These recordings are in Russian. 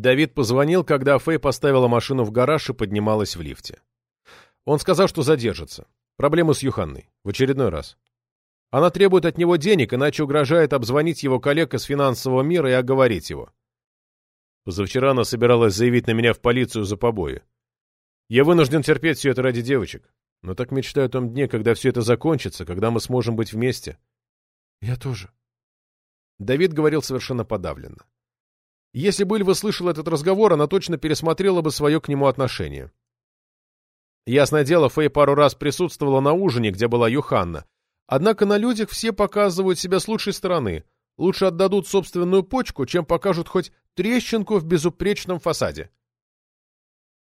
Давид позвонил, когда Фэй поставила машину в гараж и поднималась в лифте. Он сказал, что задержится. Проблемы с Юханной. В очередной раз. Она требует от него денег, иначе угрожает обзвонить его коллег из финансового мира и оговорить его. Позавчера она собиралась заявить на меня в полицию за побои. Я вынужден терпеть все это ради девочек. Но так мечтаю о том дне, когда все это закончится, когда мы сможем быть вместе. Я тоже. Давид говорил совершенно подавленно. Если бы Ильва слышал этот разговор, она точно пересмотрела бы свое к нему отношение. Ясное дело, Фэй пару раз присутствовала на ужине, где была Юханна. Однако на людях все показывают себя с лучшей стороны. Лучше отдадут собственную почку, чем покажут хоть трещинку в безупречном фасаде.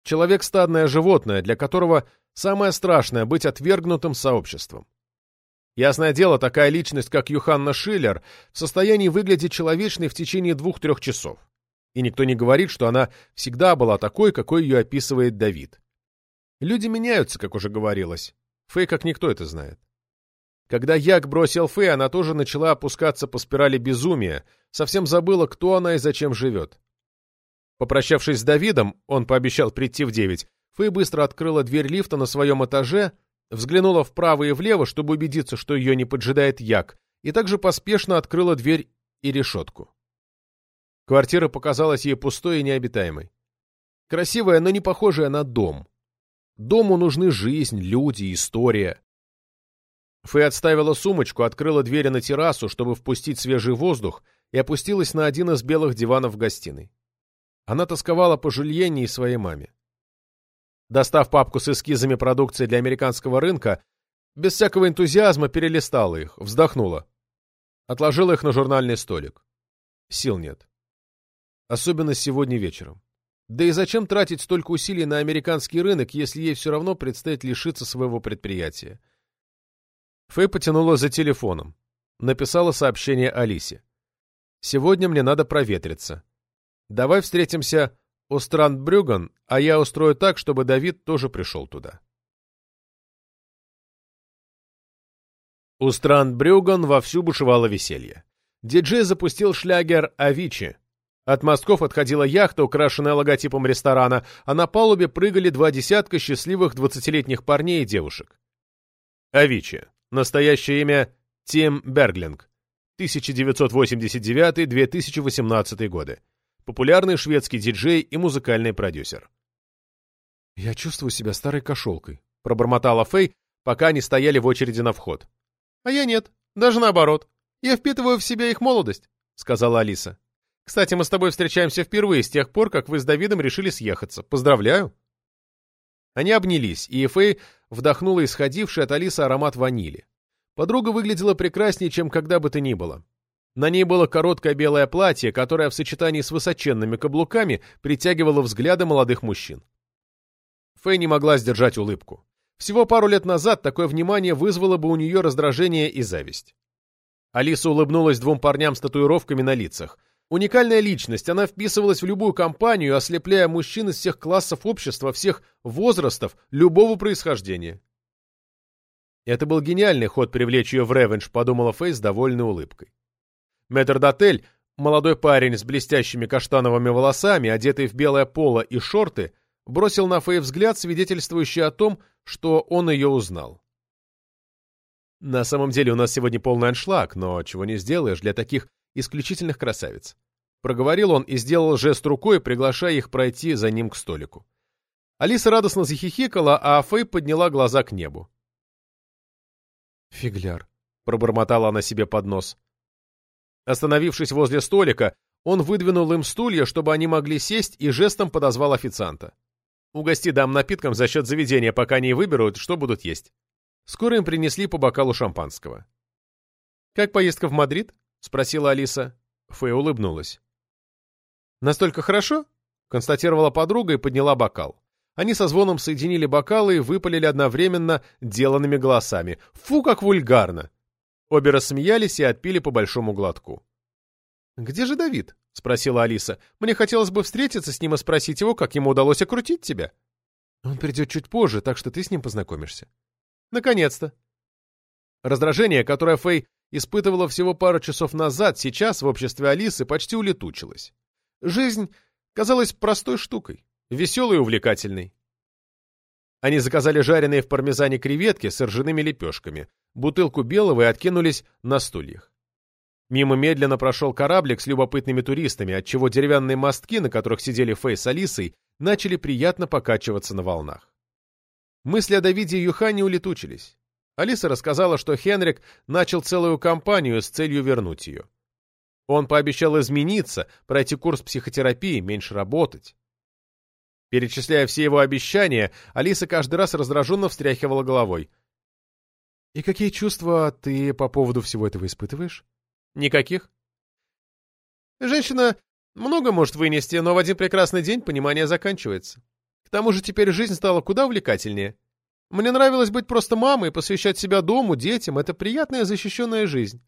Человек — стадное животное, для которого самое страшное — быть отвергнутым сообществом. Ясное дело, такая личность, как Юханна Шиллер, в состоянии выглядеть человечной в течение двух-трех часов. И никто не говорит, что она всегда была такой, какой ее описывает Давид. Люди меняются, как уже говорилось. Фэй как никто это знает. Когда Як бросил Фэй, она тоже начала опускаться по спирали безумия, совсем забыла, кто она и зачем живет. Попрощавшись с Давидом, он пообещал прийти в девять, Фэй быстро открыла дверь лифта на своем этаже, взглянула вправо и влево, чтобы убедиться, что ее не поджидает Як, и также поспешно открыла дверь и решетку. Квартира показалась ей пустой и необитаемой. Красивая, но не похожая на дом. Дому нужны жизнь, люди, история. Фэй отставила сумочку, открыла двери на террасу, чтобы впустить свежий воздух, и опустилась на один из белых диванов в гостиной. Она тосковала по Жульене и своей маме. Достав папку с эскизами продукции для американского рынка, без всякого энтузиазма перелистала их, вздохнула. Отложила их на журнальный столик. Сил нет. Особенно сегодня вечером. Да и зачем тратить столько усилий на американский рынок, если ей все равно предстоит лишиться своего предприятия? Фэй потянула за телефоном. Написала сообщение Алисе. «Сегодня мне надо проветриться. Давай встретимся у Страндбрюган, а я устрою так, чтобы Давид тоже пришел туда». У Страндбрюган вовсю бушевало веселье. Диджей запустил шлягер «Авичи», от мостков отходила яхта, украшенная логотипом ресторана, а на палубе прыгали два десятка счастливых двадцатилетних парней и девушек. Авичи. Настоящее имя Тим Берглинг. 1989-2018 годы. Популярный шведский диджей и музыкальный продюсер. «Я чувствую себя старой кошелкой», — пробормотала Фэй, пока они стояли в очереди на вход. «А я нет. Даже наоборот. Я впитываю в себя их молодость», — сказала Алиса. Кстати, мы с тобой встречаемся впервые с тех пор, как вы с Давидом решили съехаться. Поздравляю!» Они обнялись, и Фэй вдохнула исходивший от Алисы аромат ванили. Подруга выглядела прекраснее, чем когда бы то ни было. На ней было короткое белое платье, которое в сочетании с высоченными каблуками притягивало взгляды молодых мужчин. Фэй не могла сдержать улыбку. Всего пару лет назад такое внимание вызвало бы у нее раздражение и зависть. Алиса улыбнулась двум парням с татуировками на лицах. Уникальная личность, она вписывалась в любую компанию, ослепляя мужчин из всех классов общества, всех возрастов, любого происхождения. Это был гениальный ход привлечь ее в ревенж, подумала Фейс с довольной улыбкой. Метрдотель, молодой парень с блестящими каштановыми волосами, одетый в белое поло и шорты, бросил на Фей взгляд, свидетельствующий о том, что он ее узнал. На самом деле у нас сегодня полный аншлаг, но чего не сделаешь для таких исключительных красавиц. Проговорил он и сделал жест рукой, приглашая их пройти за ним к столику. Алиса радостно захихикала, а Фэй подняла глаза к небу. «Фигляр», — пробормотала она себе под нос. Остановившись возле столика, он выдвинул им стулья, чтобы они могли сесть, и жестом подозвал официанта. «Угости дам напитком за счет заведения, пока они выберут, что будут есть». Скоро им принесли по бокалу шампанского. «Как поездка в Мадрид?» — спросила Алиса. Фэй улыбнулась. «Настолько хорошо?» — констатировала подруга и подняла бокал. Они со звоном соединили бокалы и выпалили одновременно деланными голосами. «Фу, как вульгарно!» Обе рассмеялись и отпили по большому глотку. «Где же Давид?» — спросила Алиса. «Мне хотелось бы встретиться с ним и спросить его, как ему удалось окрутить тебя». «Он придет чуть позже, так что ты с ним познакомишься». «Наконец-то!» Раздражение, которое Фэй испытывала всего пару часов назад, сейчас в обществе Алисы почти улетучилась. Жизнь казалась простой штукой, веселой и увлекательной. Они заказали жареные в пармезане креветки с ржаными лепешками, бутылку белого и откинулись на стульях. Мимо медленно прошел кораблик с любопытными туристами, отчего деревянные мостки, на которых сидели Фэй с Алисой, начали приятно покачиваться на волнах. Мысли о Давиде и Юхане улетучились. Алиса рассказала, что Хенрик начал целую кампанию с целью вернуть ее. Он пообещал измениться, пройти курс психотерапии, меньше работать. Перечисляя все его обещания, Алиса каждый раз раздраженно встряхивала головой. «И какие чувства ты по поводу всего этого испытываешь?» «Никаких». «Женщина много может вынести, но в один прекрасный день понимание заканчивается. К тому же теперь жизнь стала куда увлекательнее. Мне нравилось быть просто мамой, посвящать себя дому, детям. Это приятная защищенная жизнь.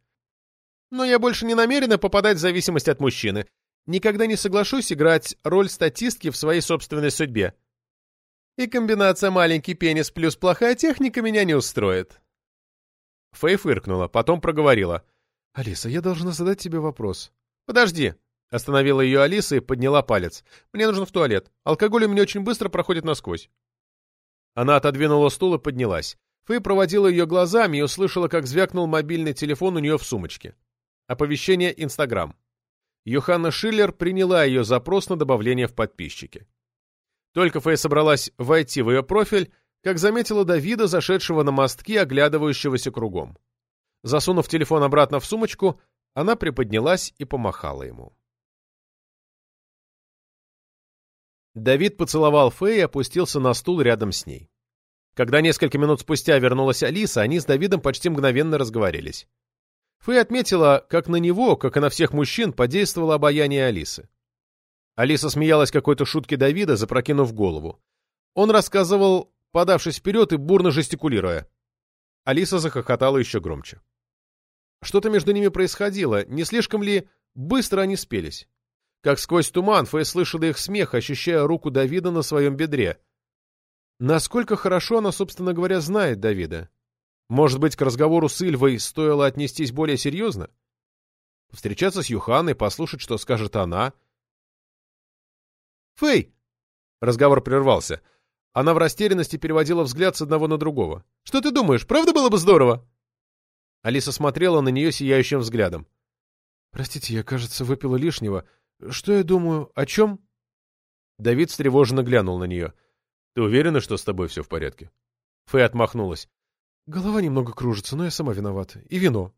Но я больше не намерена попадать в зависимость от мужчины. Никогда не соглашусь играть роль статистки в своей собственной судьбе. И комбинация маленький пенис плюс плохая техника меня не устроит. Фэй фыркнула, потом проговорила. «Алиса, я должна задать тебе вопрос». «Подожди», — остановила ее Алиса и подняла палец. «Мне нужно в туалет. Алкоголь у меня очень быстро проходит насквозь». Она отодвинула стул и поднялась. Фэй проводила ее глазами и услышала, как звякнул мобильный телефон у нее в сумочке. Оповещение Инстаграм. Йоханна Шиллер приняла ее запрос на добавление в подписчики. Только Фэй собралась войти в ее профиль, как заметила Давида, зашедшего на мостки, оглядывающегося кругом. Засунув телефон обратно в сумочку, она приподнялась и помахала ему. Давид поцеловал Фэй и опустился на стул рядом с ней. Когда несколько минут спустя вернулась Алиса, они с Давидом почти мгновенно разговорились. Фэй отметила, как на него, как и на всех мужчин, подействовало обаяние Алисы. Алиса смеялась какой-то шутке Давида, запрокинув голову. Он рассказывал, подавшись вперед и бурно жестикулируя. Алиса захохотала еще громче. Что-то между ними происходило, не слишком ли быстро они спелись? Как сквозь туман Фэй слышала их смех, ощущая руку Давида на своем бедре. Насколько хорошо она, собственно говоря, знает Давида? Может быть, к разговору с Ильвой стоило отнестись более серьезно? Встречаться с Юханой, послушать, что скажет она. «Фэй!» Разговор прервался. Она в растерянности переводила взгляд с одного на другого. «Что ты думаешь, правда было бы здорово?» Алиса смотрела на нее сияющим взглядом. «Простите, я, кажется, выпила лишнего. Что я думаю? О чем?» Давид встревоженно глянул на нее. «Ты уверена, что с тобой все в порядке?» Фэй отмахнулась. Голова немного кружится, но я сама виновата. И вино.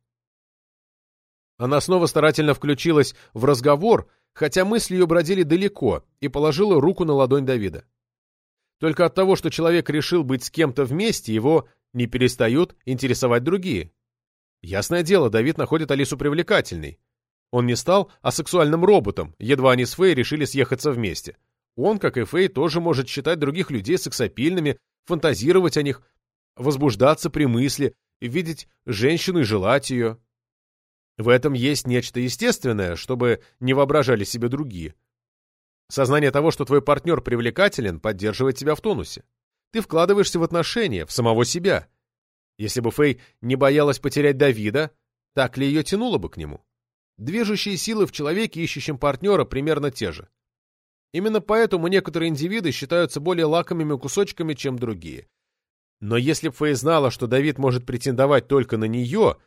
Она снова старательно включилась в разговор, хотя мысли ее бродили далеко, и положила руку на ладонь Давида. Только от того, что человек решил быть с кем-то вместе, его не перестают интересовать другие. Ясное дело, Давид находит Алису привлекательной. Он не стал асексуальным роботом, едва они с Фэй решили съехаться вместе. Он, как и Фэй, тоже может считать других людей сексапильными, фантазировать о них, возбуждаться при мысли, видеть женщину и желать ее. В этом есть нечто естественное, чтобы не воображали себе другие. Сознание того, что твой партнер привлекателен, поддерживает тебя в тонусе. Ты вкладываешься в отношения, в самого себя. Если бы Фэй не боялась потерять Давида, так ли ее тянуло бы к нему? Движущие силы в человеке, ищущем партнера, примерно те же. Именно поэтому некоторые индивиды считаются более лакомыми кусочками, чем другие. Но если б Фэй знала, что Давид может претендовать только на нее,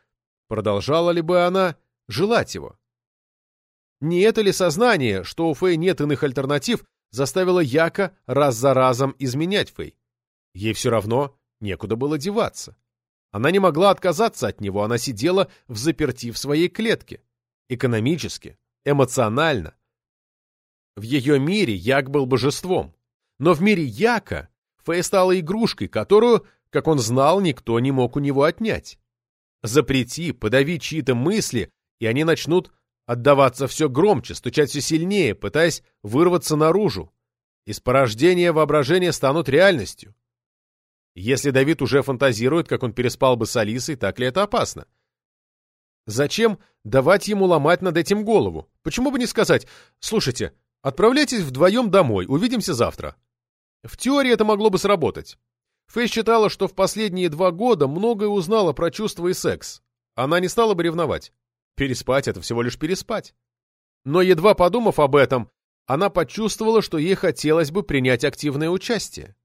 продолжала ли бы она желать его? Не это ли сознание, что у Фэй нет иных альтернатив, заставило Яка раз за разом изменять Фэй? Ей все равно некуда было деваться. Она не могла отказаться от него, она сидела в заперти в своей клетке. Экономически, эмоционально. В ее мире Як был божеством. Но в мире Яка Фэй стала игрушкой, которую, как он знал, никто не мог у него отнять. Запрети, подави чьи-то мысли, и они начнут отдаваться все громче, стучать все сильнее, пытаясь вырваться наружу. Из порождения воображения станут реальностью. Если Давид уже фантазирует, как он переспал бы с Алисой, так ли это опасно? Зачем давать ему ломать над этим голову? Почему бы не сказать, слушайте, отправляйтесь вдвоем домой, увидимся завтра. В теории это могло бы сработать. Фэй считала, что в последние два года многое узнала про чувства и секс. Она не стала бы ревновать. Переспать — это всего лишь переспать. Но едва подумав об этом, она почувствовала, что ей хотелось бы принять активное участие.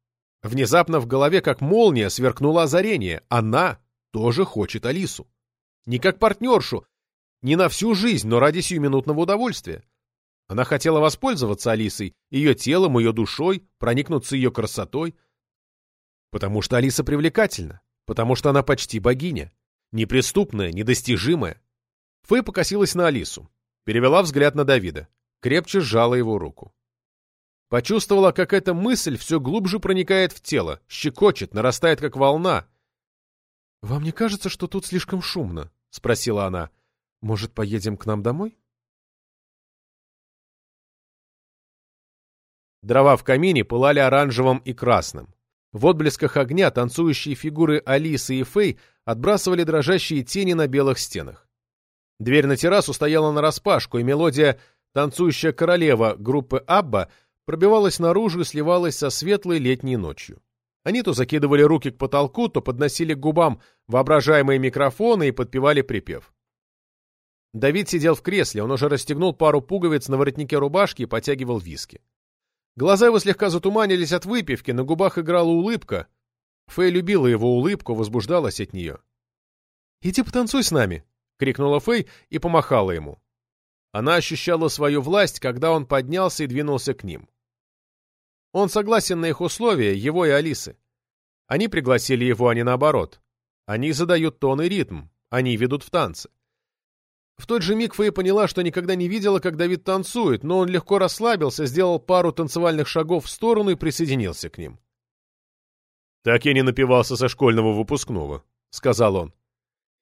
Внезапно в голове, как молния, сверкнуло озарение. Она тоже хочет Алису. Не как партнершу, не на всю жизнь, но ради сиюминутного удовольствия. Она хотела воспользоваться Алисой, ее телом, ее душой, проникнуться ее красотой. Потому что Алиса привлекательна, потому что она почти богиня. Неприступная, недостижимая. Фэй покосилась на Алису, перевела взгляд на Давида, крепче сжала его руку. Почувствовала, как эта мысль все глубже проникает в тело, щекочет, нарастает как волна. «Вам не кажется, что тут слишком шумно?» — спросила она. «Может, поедем к нам домой?» Дрова в камине пылали оранжевым и красным. В отблесках огня танцующие фигуры Алисы и Фэй отбрасывали дрожащие тени на белых стенах. Дверь на террасу стояла нараспашку, и мелодия «Танцующая королева» группы «Абба» пробивалась наружу и сливалась со светлой летней ночью. Они то закидывали руки к потолку, то подносили к губам воображаемые микрофоны и подпевали припев. Давид сидел в кресле, он уже расстегнул пару пуговиц на воротнике рубашки и потягивал виски. Глаза его слегка затуманились от выпивки, на губах играла улыбка. Фэй любила его улыбку, возбуждалась от нее. «Иди потанцуй с нами!» — крикнула Фэй и помахала ему. Она ощущала свою власть, когда он поднялся и двинулся к ним. Он согласен на их условия, его и Алисы. Они пригласили его, а не наоборот. Они задают тон и ритм, они ведут в танцы. В тот же миг Фэй поняла, что никогда не видела, как Давид танцует, но он легко расслабился, сделал пару танцевальных шагов в сторону и присоединился к ним. «Так я не напивался со школьного выпускного», — сказал он.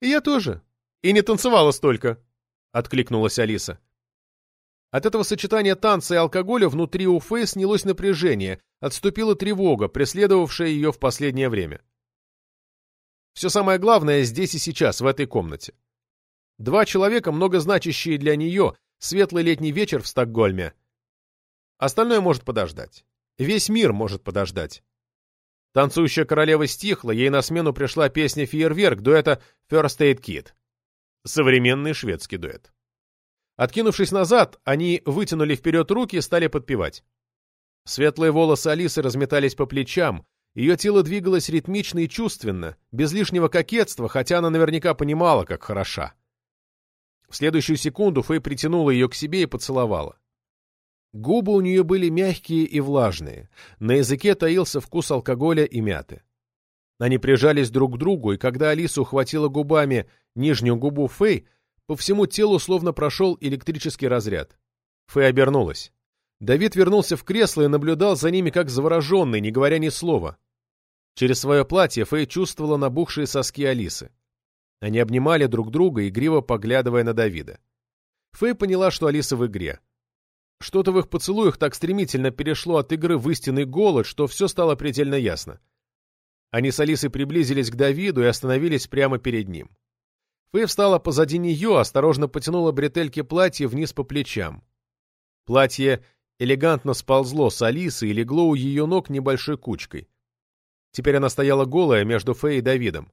«И я тоже. И не танцевала столько», — откликнулась Алиса. От этого сочетания танца и алкоголя внутри у Фэй снялось напряжение, отступила тревога, преследовавшая ее в последнее время. Все самое главное здесь и сейчас, в этой комнате. Два человека, многозначащие для нее, светлый летний вечер в Стокгольме. Остальное может подождать. Весь мир может подождать. Танцующая королева стихла, ей на смену пришла песня «Фейерверк» дуэта «First Aid Kid». Современный шведский дуэт. Откинувшись назад, они вытянули вперед руки и стали подпевать. Светлые волосы Алисы разметались по плечам, ее тело двигалось ритмично и чувственно, без лишнего кокетства, хотя она наверняка понимала, как хороша. В следующую секунду Фэй притянула ее к себе и поцеловала. Губы у нее были мягкие и влажные, на языке таился вкус алкоголя и мяты. Они прижались друг к другу, и когда Алиса ухватила губами нижнюю губу Фэй, по всему телу словно прошел электрический разряд. Фэй обернулась. Давид вернулся в кресло и наблюдал за ними как завороженный, не говоря ни слова. Через свое платье Фэй чувствовала набухшие соски Алисы. Они обнимали друг друга, игриво поглядывая на Давида. Фэй поняла, что Алиса в игре. Что-то в их поцелуях так стремительно перешло от игры в истинный голод, что все стало предельно ясно. Они с Алисой приблизились к Давиду и остановились прямо перед ним. Фэй встала позади нее, осторожно потянула бретельки платья вниз по плечам. Платье элегантно сползло с Алисы и легло у ее ног небольшой кучкой. Теперь она стояла голая между Фэй и Давидом.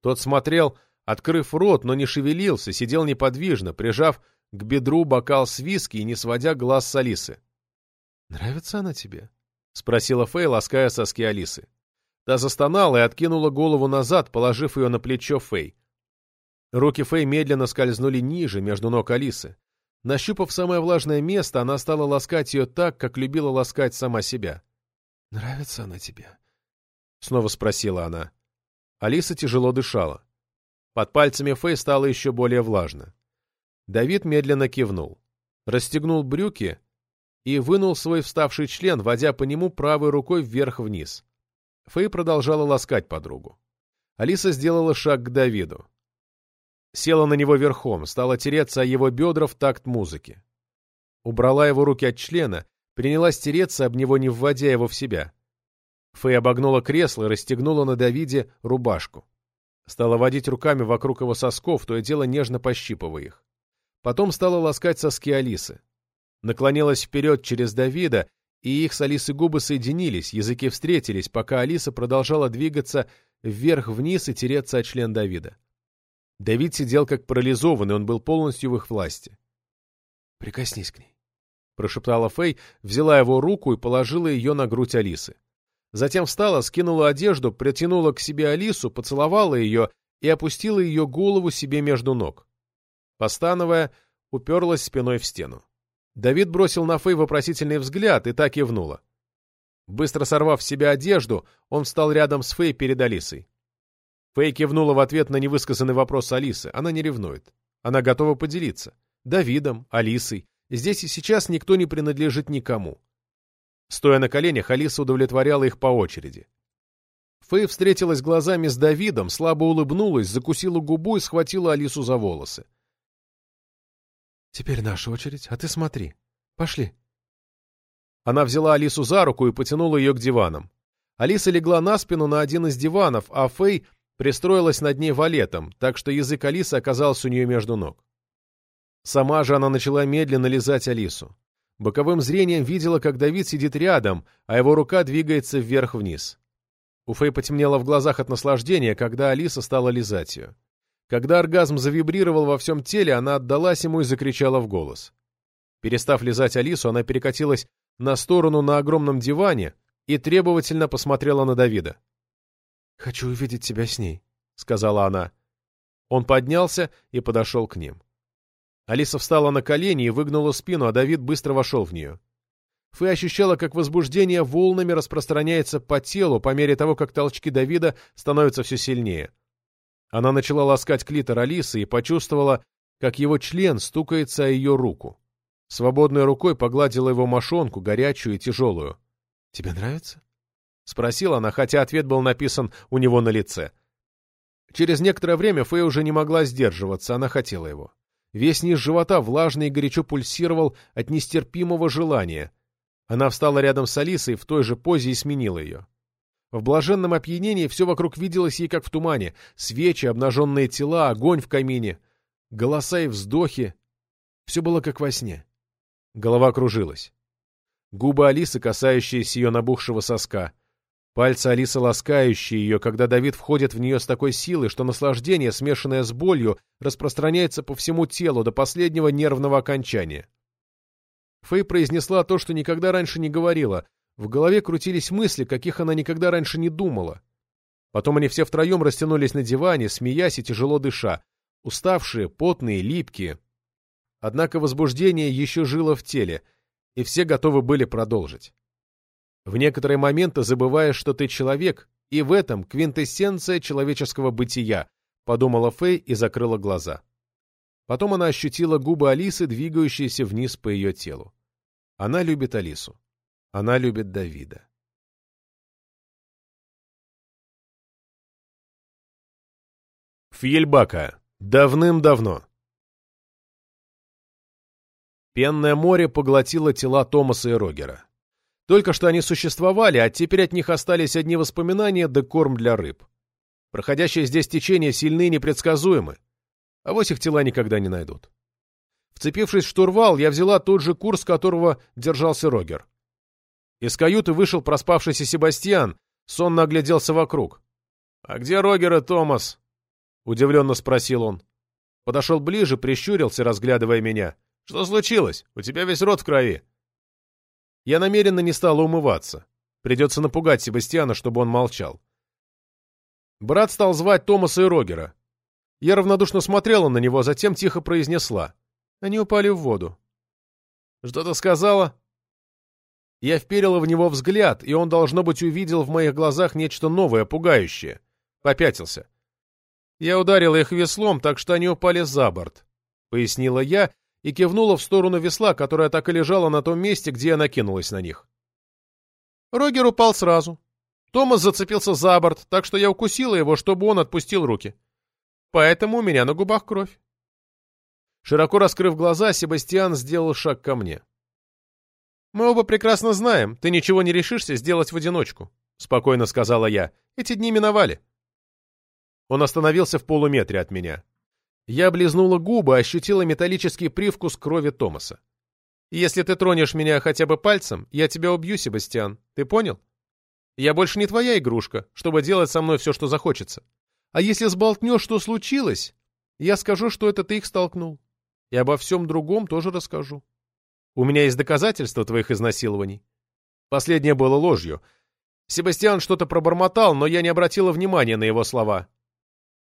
Тот смотрел, открыв рот, но не шевелился, сидел неподвижно, прижав к бедру бокал с виски и не сводя глаз с Алисы. «Нравится она тебе?» — спросила Фэй, лаская соски Алисы. Та застонала и откинула голову назад, положив ее на плечо Фэй. Руки Фэй медленно скользнули ниже, между ног Алисы. Нащупав самое влажное место, она стала ласкать ее так, как любила ласкать сама себя. «Нравится она тебе?» — снова спросила она. Алиса тяжело дышала. Под пальцами Фэй стало еще более влажно. Давид медленно кивнул. Расстегнул брюки и вынул свой вставший член, водя по нему правой рукой вверх-вниз. Фэй продолжала ласкать подругу. Алиса сделала шаг к Давиду. Села на него верхом, стала тереться о его бедра в такт музыки. Убрала его руки от члена, принялась тереться об него, не вводя его в себя. Фэй обогнула кресло и расстегнула на Давиде рубашку. Стала водить руками вокруг его сосков, то и дело нежно пощипывая их. Потом стала ласкать соски Алисы. Наклонилась вперед через Давида, и их с Алисой губы соединились, языки встретились, пока Алиса продолжала двигаться вверх-вниз и тереться о член Давида. Давид сидел как парализованный, он был полностью в их власти. «Прикоснись к ней», — прошептала Фэй, взяла его руку и положила ее на грудь Алисы. Затем встала, скинула одежду, притянула к себе Алису, поцеловала ее и опустила ее голову себе между ног. Постановая, уперлась спиной в стену. Давид бросил на Фэй вопросительный взгляд и так кивнула. Быстро сорвав с себя одежду, он встал рядом с Фэй перед Алисой. Фэй кивнула в ответ на невысказанный вопрос Алисы. Она не ревнует. Она готова поделиться. Давидом, Алисой. Здесь и сейчас никто не принадлежит никому. Стоя на коленях, Алиса удовлетворяла их по очереди. Фэй встретилась глазами с Давидом, слабо улыбнулась, закусила губу и схватила Алису за волосы. «Теперь наша очередь, а ты смотри. Пошли». Она взяла Алису за руку и потянула ее к диванам. Алиса легла на спину на один из диванов, а Фэй пристроилась над ней валетом, так что язык Алисы оказался у нее между ног. Сама же она начала медленно лизать Алису. Боковым зрением видела, как Давид сидит рядом, а его рука двигается вверх-вниз. У Фэй потемнело в глазах от наслаждения, когда Алиса стала лизать ее. Когда оргазм завибрировал во всем теле, она отдалась ему и закричала в голос. Перестав лизать Алису, она перекатилась на сторону на огромном диване и требовательно посмотрела на Давида. «Хочу увидеть тебя с ней», — сказала она. Он поднялся и подошел к ним. Алиса встала на колени и выгнула спину, а Давид быстро вошел в нее. Фэй ощущала, как возбуждение волнами распространяется по телу по мере того, как толчки Давида становятся все сильнее. Она начала ласкать клитор Алисы и почувствовала, как его член стукается о ее руку. Свободной рукой погладила его мошонку, горячую и тяжелую. «Тебе нравится?» — спросила она, хотя ответ был написан у него на лице. Через некоторое время Фэй уже не могла сдерживаться, она хотела его. Весь низ живота влажно и горячо пульсировал от нестерпимого желания. Она встала рядом с Алисой в той же позе и сменила ее. В блаженном опьянении все вокруг виделось ей как в тумане. Свечи, обнаженные тела, огонь в камине, голоса и вздохи. Все было как во сне. Голова кружилась. Губы Алисы, касающиеся ее набухшего соска. Пальцы Алисы ласкающие ее, когда Давид входит в нее с такой силой, что наслаждение, смешанное с болью, распространяется по всему телу до последнего нервного окончания. Фэй произнесла то, что никогда раньше не говорила. В голове крутились мысли, каких она никогда раньше не думала. Потом они все втроем растянулись на диване, смеясь и тяжело дыша. Уставшие, потные, липкие. Однако возбуждение еще жило в теле, и все готовы были продолжить. В некоторые моменты забываешь, что ты человек, и в этом квинтэссенция человеческого бытия, подумала Фэй и закрыла глаза. Потом она ощутила губы Алисы, двигающиеся вниз по ее телу. Она любит Алису. Она любит Давида. Фьельбака. Давным-давно. Пенное море поглотило тела Томаса и Рогера. Только что они существовали, а теперь от них остались одни воспоминания да корм для рыб. Проходящие здесь течения сильны и непредсказуемы. А вось их тела никогда не найдут. Вцепившись в штурвал, я взяла тот же курс, которого держался Рогер. Из каюты вышел проспавшийся Себастьян, сонно огляделся вокруг. «А где Рогер и Томас?» — удивленно спросил он. Подошел ближе, прищурился, разглядывая меня. «Что случилось? У тебя весь рот в крови». Я намеренно не стала умываться. Придется напугать Себастьяна, чтобы он молчал. Брат стал звать Томаса и Рогера. Я равнодушно смотрела на него, а затем тихо произнесла. Они упали в воду. «Что-то сказала?» Я вперила в него взгляд, и он, должно быть, увидел в моих глазах нечто новое, пугающее. Попятился. Я ударила их веслом, так что они упали за борт, — пояснила я и кивнула в сторону весла, которая так и лежала на том месте, где я накинулась на них. Рогер упал сразу. Томас зацепился за борт, так что я укусила его, чтобы он отпустил руки. Поэтому у меня на губах кровь. Широко раскрыв глаза, Себастьян сделал шаг ко мне. «Мы оба прекрасно знаем, ты ничего не решишься сделать в одиночку», — спокойно сказала я. «Эти дни миновали». Он остановился в полуметре от меня. Я облизнула губы, ощутила металлический привкус крови Томаса. «Если ты тронешь меня хотя бы пальцем, я тебя убью, Себастьян. Ты понял? Я больше не твоя игрушка, чтобы делать со мной все, что захочется. А если сболтнешь, что случилось, я скажу, что это ты их столкнул. И обо всем другом тоже расскажу». У меня есть доказательства твоих изнасилований. Последнее было ложью. Себастьян что-то пробормотал, но я не обратила внимания на его слова.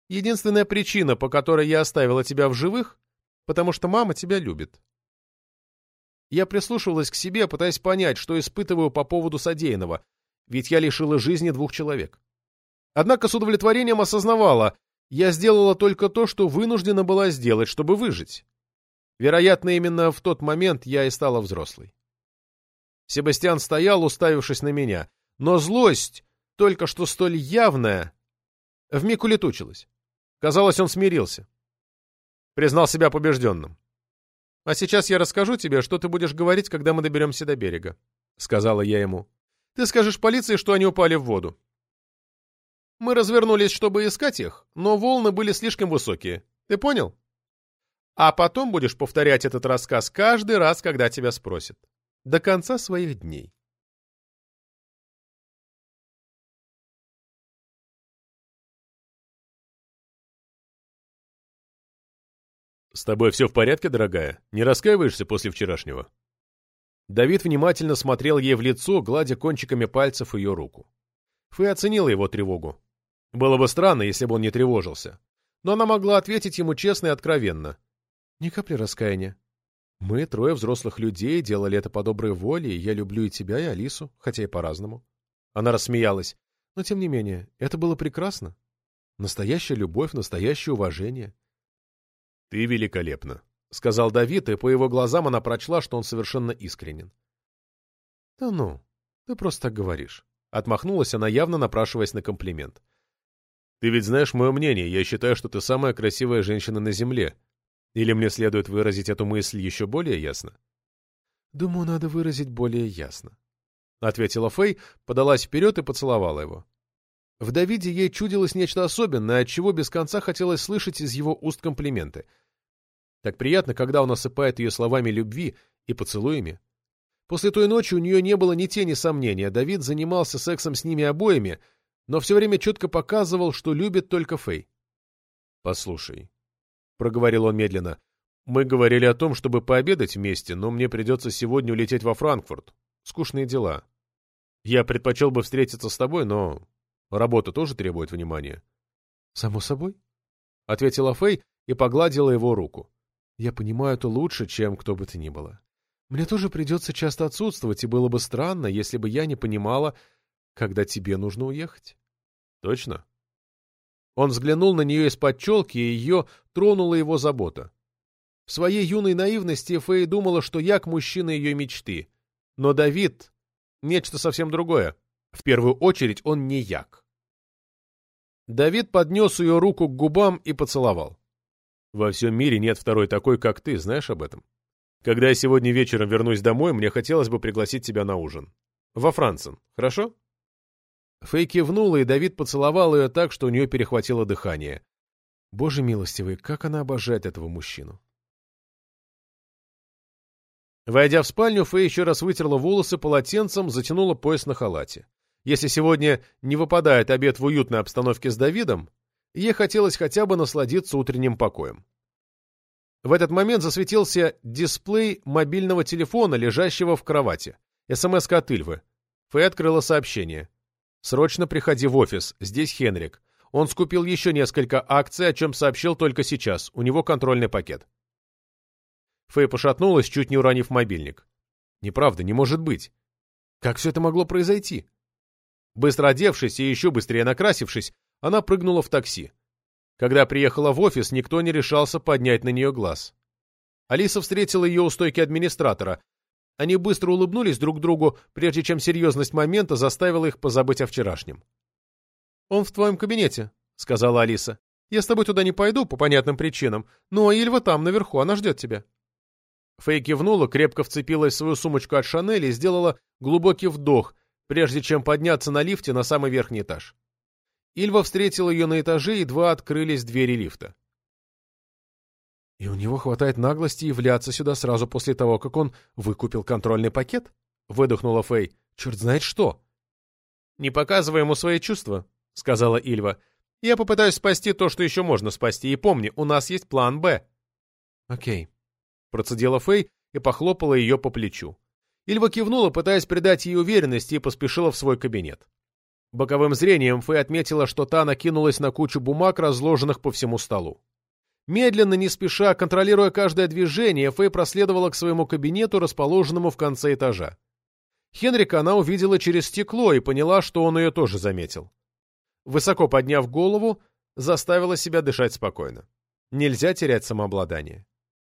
Единственная причина, по которой я оставила тебя в живых, потому что мама тебя любит. Я прислушивалась к себе, пытаясь понять, что испытываю по поводу содеянного, ведь я лишила жизни двух человек. Однако с удовлетворением осознавала, я сделала только то, что вынуждена была сделать, чтобы выжить. Вероятно, именно в тот момент я и стала взрослой. Себастьян стоял, уставившись на меня, но злость, только что столь явная, вмиг улетучилась. Казалось, он смирился. Признал себя побежденным. «А сейчас я расскажу тебе, что ты будешь говорить, когда мы доберемся до берега», — сказала я ему. «Ты скажешь полиции, что они упали в воду. Мы развернулись, чтобы искать их, но волны были слишком высокие. Ты понял? А потом будешь повторять этот рассказ каждый раз, когда тебя спросят. До конца своих дней. «С тобой все в порядке, дорогая? Не раскаиваешься после вчерашнего?» Давид внимательно смотрел ей в лицо, гладя кончиками пальцев ее руку. Фэй оценила его тревогу. Было бы странно, если бы он не тревожился. Но она могла ответить ему честно и откровенно. Ни капли раскаяния. Мы, трое взрослых людей, делали это по доброй воле, и я люблю и тебя, и Алису, хотя и по-разному. Она рассмеялась. Но, тем не менее, это было прекрасно. Настоящая любовь, настоящее уважение. — Ты великолепна, — сказал Давид, и по его глазам она прочла, что он совершенно искренен. — Да ну, ты просто так говоришь. Отмахнулась она, явно напрашиваясь на комплимент. Ты ведь знаешь мое мнение, я считаю, что ты самая красивая женщина на Земле. Или мне следует выразить эту мысль еще более ясно? Думаю, надо выразить более ясно. Ответила Фэй, подалась вперед и поцеловала его. В Давиде ей чудилось нечто особенное, от чего без конца хотелось слышать из его уст комплименты. Так приятно, когда он осыпает ее словами любви и поцелуями. После той ночи у нее не было ни тени сомнения, Давид занимался сексом с ними обоими — но все время четко показывал, что любит только Фэй. «Послушай», — проговорил он медленно, — «мы говорили о том, чтобы пообедать вместе, но мне придется сегодня улететь во Франкфурт. Скучные дела. Я предпочел бы встретиться с тобой, но работа тоже требует внимания». «Само собой», — ответила Фэй и погладила его руку. «Я понимаю это лучше, чем кто бы то ни было. Мне тоже придется часто отсутствовать, и было бы странно, если бы я не понимала, когда тебе нужно уехать». Точно? Он взглянул на нее из-под челки, и ее тронула его забота. В своей юной наивности Фэй думала, что Як — мужчина ее мечты. Но Давид — нечто совсем другое. В первую очередь он не Як. Давид поднес ее руку к губам и поцеловал. «Во всем мире нет второй такой, как ты, знаешь об этом? Когда я сегодня вечером вернусь домой, мне хотелось бы пригласить тебя на ужин. Во Францен, хорошо?» Фэй кивнула, и Давид поцеловал ее так, что у нее перехватило дыхание. Боже милостивый, как она обожает этого мужчину. Войдя в спальню, Фэй еще раз вытерла волосы полотенцем, затянула пояс на халате. Если сегодня не выпадает обед в уютной обстановке с Давидом, ей хотелось хотя бы насладиться утренним покоем. В этот момент засветился дисплей мобильного телефона, лежащего в кровати. СМС от Ильвы. Фэй открыла сообщение. Срочно приходи в офис, здесь Хенрик. Он скупил еще несколько акций, о чем сообщил только сейчас. У него контрольный пакет. Фэй пошатнулась, чуть не уронив мобильник. Неправда, не может быть. Как все это могло произойти? Быстро одевшись и еще быстрее накрасившись, она прыгнула в такси. Когда приехала в офис, никто не решался поднять на нее глаз. Алиса встретила ее у стойки администратора, они быстро улыбнулись друг другу, прежде чем серьезность момента заставила их позабыть о вчерашнем. «Он в твоем кабинете», — сказала Алиса. «Я с тобой туда не пойду по понятным причинам, но Ильва там, наверху, она ждет тебя». Фэй кивнула, крепко вцепилась в свою сумочку от Шанель и сделала глубокий вдох, прежде чем подняться на лифте на самый верхний этаж. Ильва встретила ее на этаже, и два открылись двери лифта. И у него хватает наглости являться сюда сразу после того, как он выкупил контрольный пакет? Выдохнула Фэй. Черт знает что. Не показывай ему свои чувства, сказала Ильва. Я попытаюсь спасти то, что еще можно спасти. И помни, у нас есть план «Б». Окей. Процедила Фэй и похлопала ее по плечу. Ильва кивнула, пытаясь придать ей уверенности, и поспешила в свой кабинет. Боковым зрением Фэй отметила, что та накинулась на кучу бумаг, разложенных по всему столу. Медленно, не спеша, контролируя каждое движение, Фэй проследовала к своему кабинету, расположенному в конце этажа. Хенрика она увидела через стекло и поняла, что он ее тоже заметил. Высоко подняв голову, заставила себя дышать спокойно. Нельзя терять самообладание.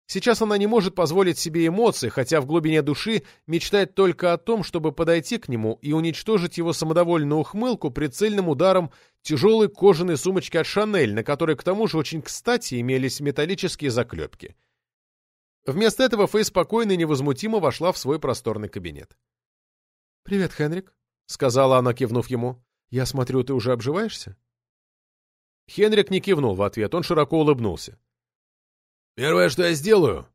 Сейчас она не может позволить себе эмоций, хотя в глубине души мечтает только о том, чтобы подойти к нему и уничтожить его самодовольную ухмылку прицельным ударом тяжелой кожаной сумочки от Шанель, на которой к тому же очень кстати имелись металлические заклепки. Вместо этого Фэй спокойно и невозмутимо вошла в свой просторный кабинет. «Привет, Хенрик», — сказала она, кивнув ему. «Я смотрю, ты уже обживаешься?» Хенрик не кивнул в ответ, он широко улыбнулся. Первое, что я сделаю,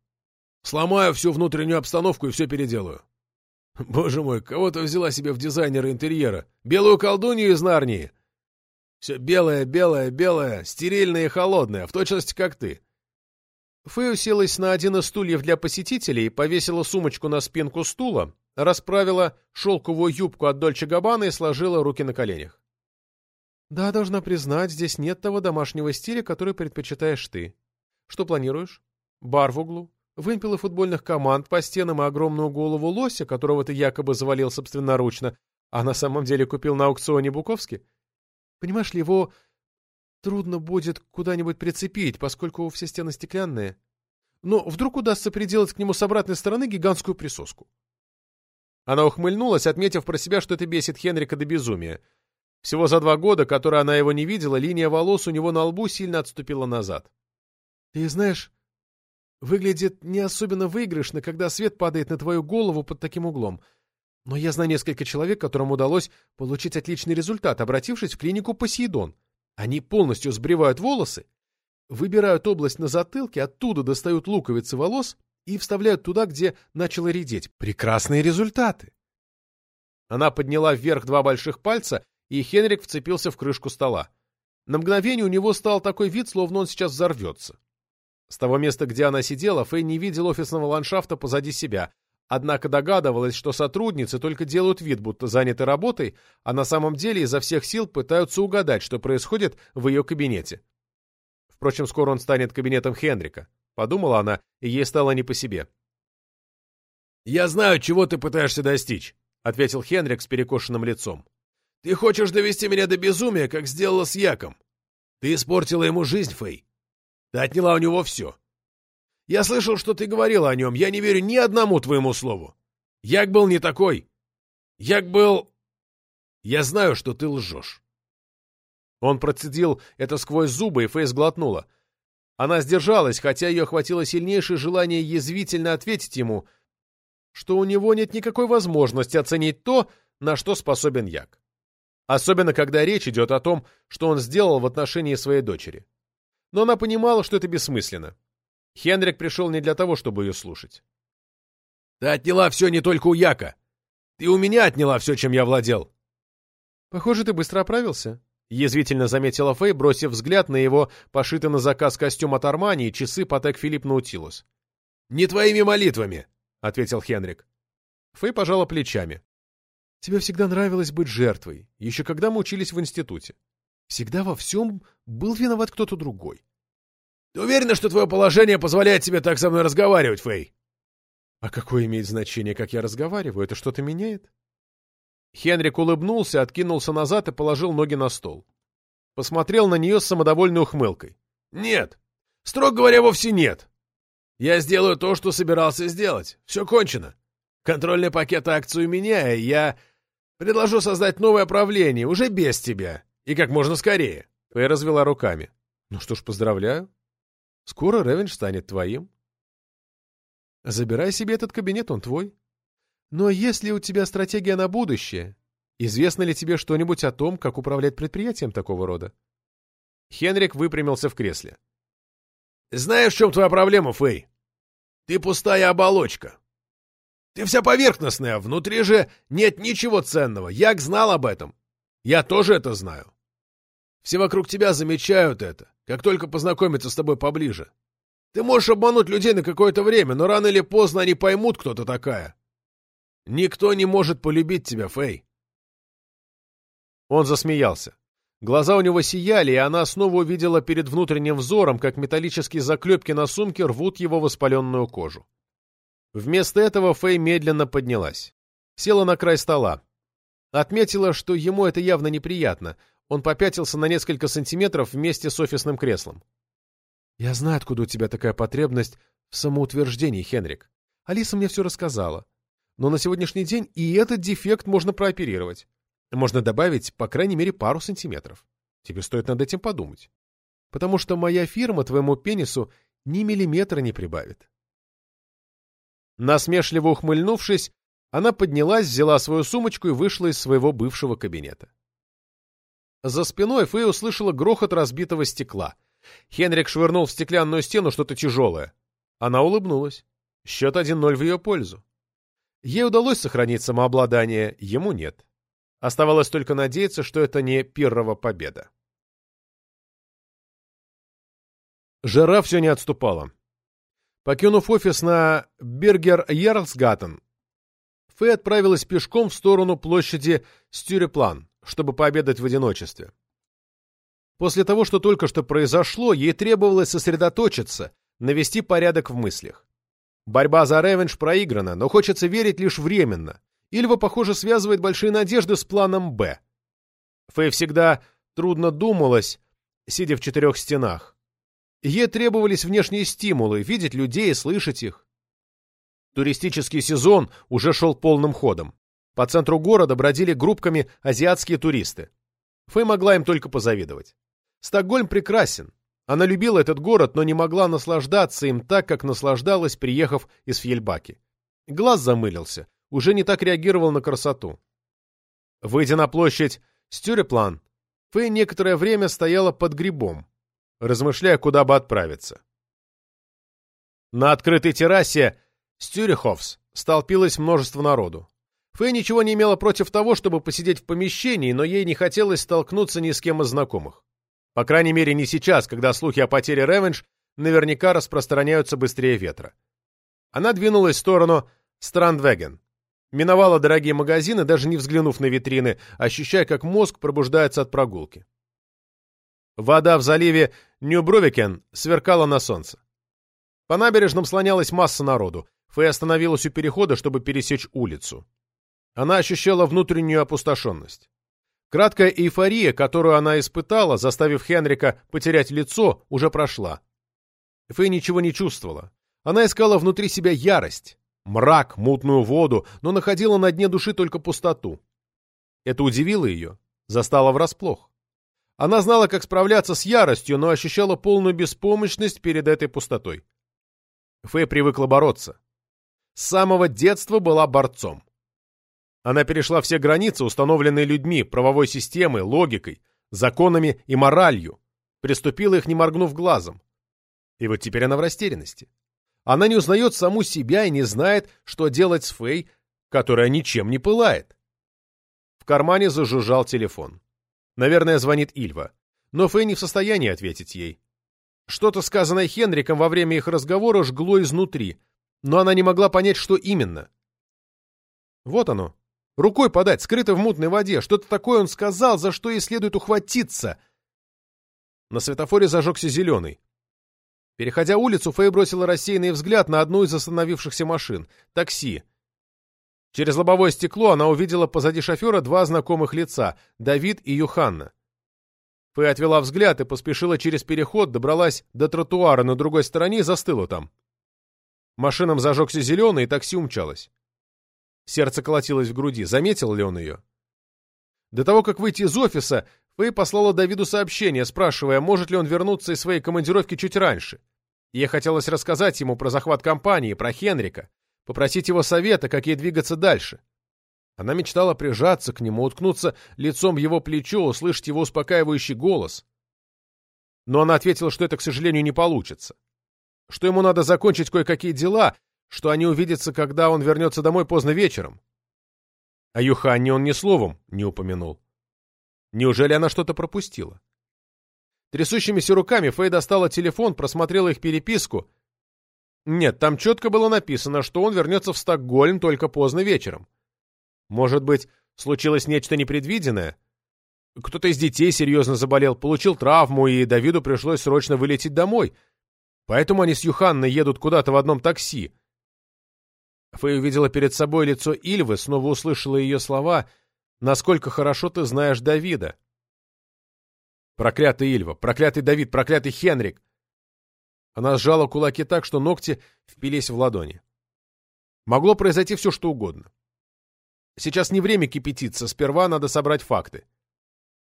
сломаю всю внутреннюю обстановку и все переделаю. Боже мой, кого ты взяла себе в дизайнеры интерьера? Белую колдунью из Нарнии? Все белое, белое, белое, стерильное и холодное, в точности как ты. Фэй уселась на один из стульев для посетителей, повесила сумочку на спинку стула, расправила шелковую юбку от Дольче Габбана и сложила руки на коленях. «Да, должна признать, здесь нет того домашнего стиля, который предпочитаешь ты. Что планируешь? Бар в углу? Вымпелы футбольных команд по стенам и огромную голову лося, которого ты якобы завалил собственноручно, а на самом деле купил на аукционе Буковски? Понимаешь ли, его трудно будет куда-нибудь прицепить, поскольку все стены стеклянные. Но вдруг удастся приделать к нему с обратной стороны гигантскую присоску. Она ухмыльнулась, отметив про себя, что это бесит Хенрика до безумия. Всего за два года, которые она его не видела, линия волос у него на лбу сильно отступила назад. Ты знаешь, выглядит не особенно выигрышно, когда свет падает на твою голову под таким углом. Но я знаю несколько человек, которым удалось получить отличный результат, обратившись в клинику Посейдон. Они полностью сбривают волосы, выбирают область на затылке, оттуда достают луковицы волос и вставляют туда, где начало редеть. Прекрасные результаты! Она подняла вверх два больших пальца, и Хенрик вцепился в крышку стола. На мгновение у него стал такой вид, словно он сейчас взорвется. С того места, где она сидела, Фэй не видел офисного ландшафта позади себя, однако догадывалась, что сотрудницы только делают вид, будто заняты работой, а на самом деле изо всех сил пытаются угадать, что происходит в ее кабинете. Впрочем, скоро он станет кабинетом Хенрика, подумала она, и ей стало не по себе. «Я знаю, чего ты пытаешься достичь», — ответил Хенрик с перекошенным лицом. «Ты хочешь довести меня до безумия, как сделала с Яком. Ты испортила ему жизнь, Фэй. Ты отняла у него все. Я слышал, что ты говорила о нем. Я не верю ни одному твоему слову. Як был не такой. Як был... Я знаю, что ты лжешь. Он процедил это сквозь зубы, и Фейс глотнула. Она сдержалась, хотя ее охватило сильнейшее желание язвительно ответить ему, что у него нет никакой возможности оценить то, на что способен Як. Особенно, когда речь идет о том, что он сделал в отношении своей дочери но она понимала, что это бессмысленно. Хенрик пришел не для того, чтобы ее слушать. «Ты отняла все не только у Яка. Ты у меня отняла все, чем я владел». «Похоже, ты быстро оправился», — язвительно заметила Фэй, бросив взгляд на его пошитый на заказ костюм от Армани и часы Патек Филипп Наутилус. «Не твоими молитвами», — ответил Хенрик. Фэй пожала плечами. «Тебе всегда нравилось быть жертвой, еще когда мы учились в институте. Всегда во всем был виноват кто-то другой. Ты уверена, что твое положение позволяет тебе так со мной разговаривать, Фэй? А какое имеет значение, как я разговариваю? Это что-то меняет? Хенрик улыбнулся, откинулся назад и положил ноги на стол. Посмотрел на нее с самодовольной ухмылкой. Нет. Строго говоря, вовсе нет. Я сделаю то, что собирался сделать. Все кончено. Контрольный пакет акций у меня, и я предложу создать новое правление, уже без тебя. И как можно скорее. Фэй развела руками. Ну что ж, поздравляю. Скоро Ревенж станет твоим. Забирай себе этот кабинет, он твой. Но есть ли у тебя стратегия на будущее? Известно ли тебе что-нибудь о том, как управлять предприятием такого рода? Хенрик выпрямился в кресле. Знаешь, в чем твоя проблема, Фэй? Ты пустая оболочка. Ты вся поверхностная, внутри же нет ничего ценного. Як знал об этом. Я тоже это знаю. Все вокруг тебя замечают это, как только познакомятся с тобой поближе. Ты можешь обмануть людей на какое-то время, но рано или поздно они поймут, кто ты такая. Никто не может полюбить тебя, Фэй. Он засмеялся. Глаза у него сияли, и она снова увидела перед внутренним взором, как металлические заклепки на сумке рвут его воспаленную кожу. Вместо этого Фэй медленно поднялась. Села на край стола. Отметила, что ему это явно неприятно. Он попятился на несколько сантиметров вместе с офисным креслом. «Я знаю, откуда у тебя такая потребность в самоутверждении, Хенрик. Алиса мне все рассказала. Но на сегодняшний день и этот дефект можно прооперировать. Можно добавить, по крайней мере, пару сантиметров. Тебе стоит над этим подумать. Потому что моя фирма твоему пенису ни миллиметра не прибавит. Насмешливо ухмыльнувшись, она поднялась, взяла свою сумочку и вышла из своего бывшего кабинета. За спиной Фэй услышала грохот разбитого стекла. Хенрик швырнул в стеклянную стену что-то тяжелое. Она улыбнулась. Счет 1-0 в ее пользу. Ей удалось сохранить самообладание, ему нет. Оставалось только надеяться, что это не Пиррова победа. Жара все не отступала. Покинув офис на Бергер-Ярлсгаттен, Фэй отправилась пешком в сторону площади Стюреплан, чтобы пообедать в одиночестве. После того, что только что произошло, ей требовалось сосредоточиться, навести порядок в мыслях. Борьба за ревенж проиграна, но хочется верить лишь временно, Ильва, похоже, связывает большие надежды с планом «Б». Фэй всегда трудно думалось, сидя в четырех стенах. Ей требовались внешние стимулы, видеть людей слышать их. Туристический сезон уже шел полным ходом. По центру города бродили группками азиатские туристы. Фэй могла им только позавидовать. Стокгольм прекрасен. Она любила этот город, но не могла наслаждаться им так, как наслаждалась, приехав из Фьельбаки. Глаз замылился уже не так реагировал на красоту. Выйдя на площадь Стюреплан, Фэй некоторое время стояла под грибом, размышляя, куда бы отправиться. На открытой террасе Стюриховс столпилось множество народу. Фэй ничего не имела против того, чтобы посидеть в помещении, но ей не хотелось столкнуться ни с кем из знакомых. По крайней мере, не сейчас, когда слухи о потере Ревенж наверняка распространяются быстрее ветра. Она двинулась в сторону Страндвеген, Миновала дорогие магазины, даже не взглянув на витрины, ощущая, как мозг пробуждается от прогулки. Вода в заливе Нью-Бровикен сверкала на солнце. По набережным слонялась масса народу. Фэй остановилась у перехода, чтобы пересечь улицу. Она ощущала внутреннюю опустошенность. Краткая эйфория, которую она испытала, заставив Хенрика потерять лицо, уже прошла. Фэй ничего не чувствовала. Она искала внутри себя ярость, мрак, мутную воду, но находила на дне души только пустоту. Это удивило ее, застало врасплох. Она знала, как справляться с яростью, но ощущала полную беспомощность перед этой пустотой. Фэй привыкла бороться. С самого детства была борцом. Она перешла все границы, установленные людьми, правовой системой, логикой, законами и моралью, приступила их, не моргнув глазом. И вот теперь она в растерянности. Она не узнает саму себя и не знает, что делать с Фэй, которая ничем не пылает. В кармане зажужжал телефон. Наверное, звонит Ильва. Но Фэй не в состоянии ответить ей. Что-то, сказанное Хенриком во время их разговора, жгло изнутри, но она не могла понять, что именно. Вот оно. Рукой подать, скрыто в мутной воде. Что-то такое он сказал, за что ей следует ухватиться. На светофоре зажегся зеленый. Переходя улицу, Фэй бросила рассеянный взгляд на одну из остановившихся машин — такси. Через лобовое стекло она увидела позади шофера два знакомых лица — Давид и Юханна. Фэй отвела взгляд и поспешила через переход, добралась до тротуара на другой стороне и застыла там. Машинам зажегся зеленый, и такси умчалось. Сердце колотилось в груди. Заметил ли он ее? До того, как выйти из офиса, Фэй послала Давиду сообщение, спрашивая, может ли он вернуться из своей командировки чуть раньше. Ей хотелось рассказать ему про захват компании, про Хенрика, попросить его совета, как ей двигаться дальше. Она мечтала прижаться к нему, уткнуться лицом в его плечо, услышать его успокаивающий голос. Но она ответила, что это, к сожалению, не получится. Что ему надо закончить кое-какие дела, что они увидятся, когда он вернется домой поздно вечером. О Юханне он ни словом не упомянул. Неужели она что-то пропустила? Трясущимися руками Фэй достала телефон, просмотрела их переписку Нет, там четко было написано, что он вернется в Стокгольм только поздно вечером. Может быть, случилось нечто непредвиденное? Кто-то из детей серьезно заболел, получил травму, и Давиду пришлось срочно вылететь домой. Поэтому они с Юханной едут куда-то в одном такси. Фэй увидела перед собой лицо Ильвы, снова услышала ее слова «Насколько хорошо ты знаешь Давида». Проклятый Ильва, проклятый Давид, проклятый Хенрик. Она сжала кулаки так, что ногти впились в ладони. Могло произойти все, что угодно. Сейчас не время кипятиться, сперва надо собрать факты.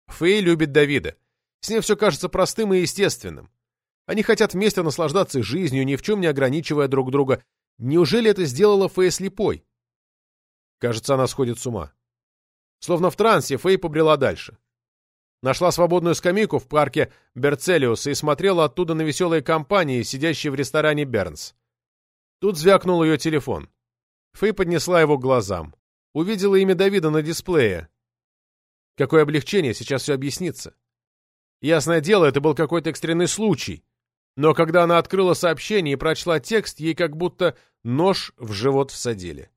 Фэй любит Давида. С ней все кажется простым и естественным. Они хотят вместе наслаждаться жизнью, ни в чем не ограничивая друг друга. Неужели это сделала Фэй слепой? Кажется, она сходит с ума. Словно в трансе, Фэй побрела дальше. Нашла свободную скамейку в парке Берцелиуса и смотрела оттуда на веселые компании, сидящие в ресторане Бернс. Тут звякнул ее телефон. Фэй поднесла его к глазам. Увидела имя Давида на дисплее. Какое облегчение, сейчас все объяснится. Ясное дело, это был какой-то экстренный случай. Но когда она открыла сообщение и прочла текст, ей как будто нож в живот всадили.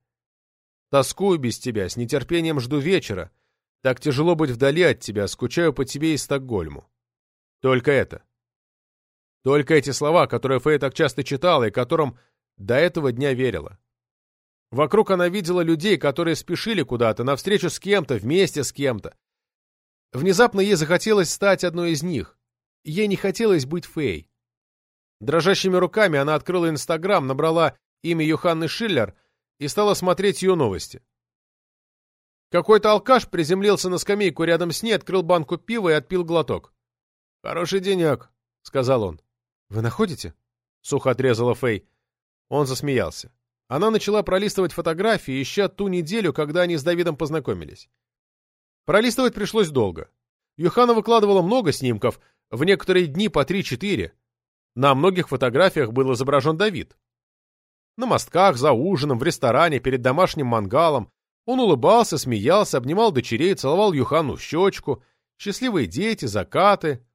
«Тоскую без тебя, с нетерпением жду вечера. Так тяжело быть вдали от тебя, скучаю по тебе и Стокгольму». Только это. Только эти слова, которые Фэй так часто читала и которым до этого дня верила. Вокруг она видела людей, которые спешили куда-то, навстречу с кем-то, вместе с кем-то. Внезапно ей захотелось стать одной из них. Ей не хотелось быть Фэй. Дрожащими руками она открыла Инстаграм, набрала имя Юханны Шиллер и стала смотреть ее новости. Какой-то алкаш приземлился на скамейку рядом с ней, открыл банку пива и отпил глоток. «Хороший денек», — сказал он. «Вы находите?» — сухо отрезала Фэй. Он засмеялся. Она начала пролистывать фотографии, ища ту неделю, когда они с Давидом познакомились. Пролистывать пришлось долго. Юхана выкладывала много снимков, в некоторые дни по три-четыре. На многих фотографиях был изображен Давид. На мостках, за ужином, в ресторане, перед домашним мангалом. Он улыбался, смеялся, обнимал дочерей, целовал Юхану в щечку. Счастливые дети, закаты.